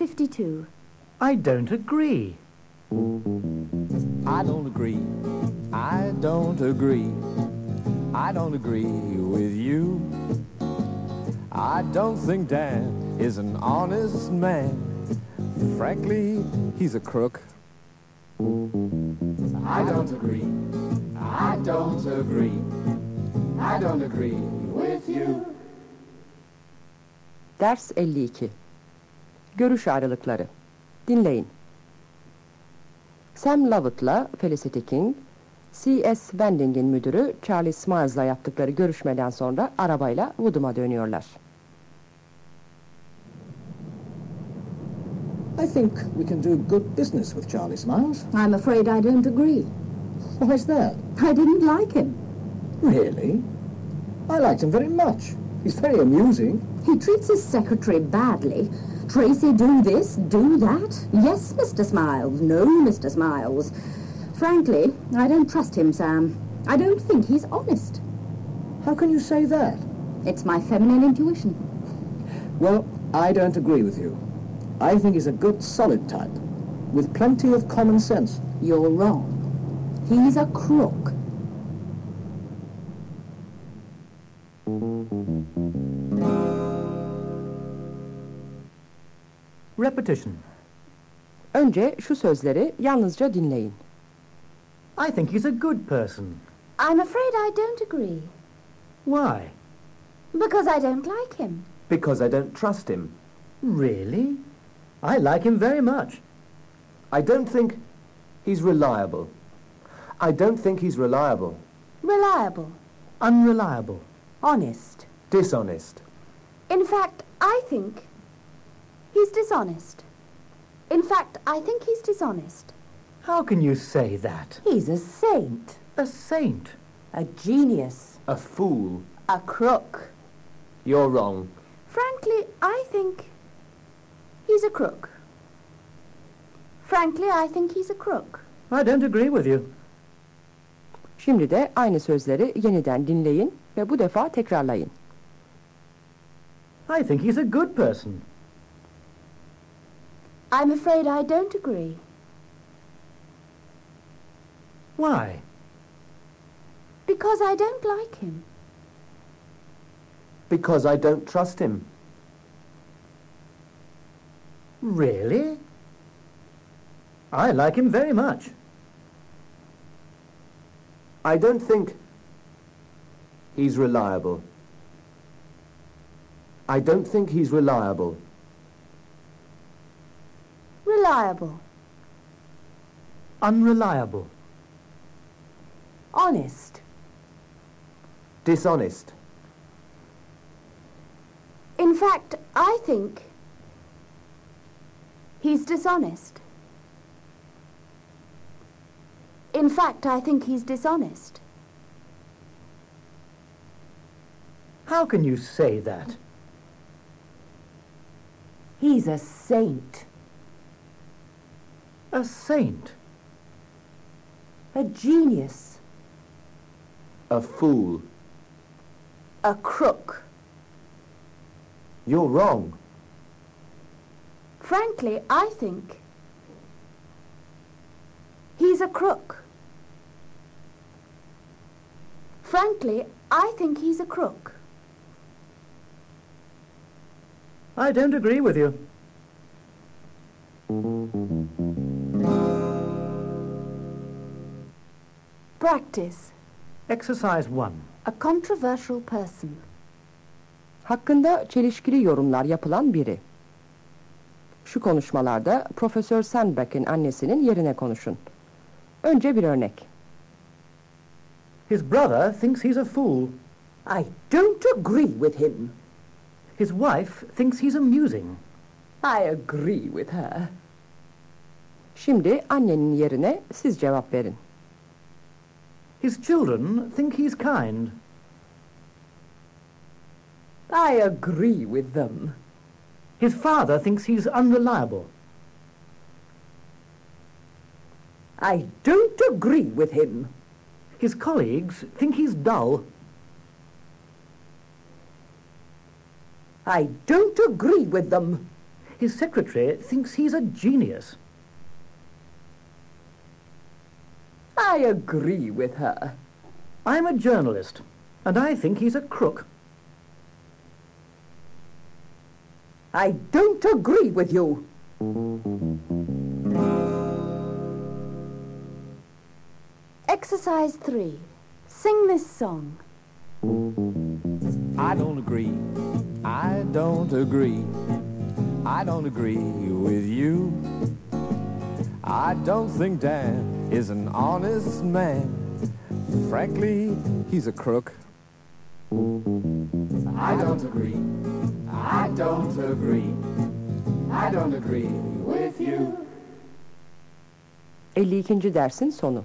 52. I don't agree. I don't agree. I don't agree. I don't agree with you. I don't think Dan is an honest man. Frankly, he's a crook. I don't agree. I don't agree. I don't agree with you. Ders 52 Görüş ayrılıkları Dinleyin. Sam Lovett'la Felicity King, C.S. Bending'in müdürü Charlie Smiles'la yaptıkları görüşmeden sonra arabayla Woodham'a dönüyorlar. I think we can do good business with Charlie Smiles. I'm afraid I don't agree. Why's that? I didn't like him. Really? I liked him very much. He's very amusing. He treats his secretary badly. Tracy, do this, do that. Yes, Mr. Smiles. No, Mr. Smiles. Frankly, I don't trust him, Sam. I don't think he's honest. How can you say that? It's my feminine intuition. Well, I don't agree with you. I think he's a good, solid type, with plenty of common sense. You're wrong. He's a crook. Repetition. Önce şu sözleri yalnızca dinleyin. I think he's a good person. I'm afraid I don't agree. Why? Because I don't like him. Because I don't trust him. Really? I like him very much. I don't think he's reliable. I don't think he's reliable. Reliable. Unreliable. Honest. Dishonest. In fact, I think he's dishonest. In fact, I think he's dishonest. How can you say that? He's a saint. A saint. A genius. A fool. A crook. You're wrong. Frankly, I think he's a crook. Frankly, I think he's a crook. I don't agree with you. Şimdi de aynı sözleri yeniden dinleyin ve bu defa tekrarlayın. I think he's a good person. I'm afraid I don't agree. Why? Because I don't like him. Because I don't trust him. Really? I like him very much. I don't think he's reliable. I don't think he's reliable. Reliable. Unreliable. Honest. Dishonest. In fact, I think he's dishonest. In fact, I think he's dishonest. How can you say that? He's a saint. A saint. A genius. A fool. A crook. You're wrong. Frankly, I think he's a crook. Frankly, I think he's a crook. I don't agree with you. Practice. Exercise 1. A controversial person. Hakkında çelişkili yorumlar yapılan biri. Şu konuşmalarda Profesör Sandbeck'in annesinin yerine konuşun. Önce bir örnek. His brother thinks he's a fool. I don't agree with him. His wife thinks he's amusing. I agree with her. Şimdi annenin yerine siz cevap verin. His children think he's kind. I agree with them. His father thinks he's unreliable. I don't agree with him. His colleagues think he's dull. I don't agree with them. His secretary thinks he's a genius. I agree with her. I'm a journalist, and I think he's a crook. I don't agree with you. Exercise 3. Sing this song. I don't agree. I don't agree. I don't agree with you. I don't think Dan is an honest man. Frankly, he's a crook. I don't agree. I don't agree. I don't agree with you. 52. dersin sonu.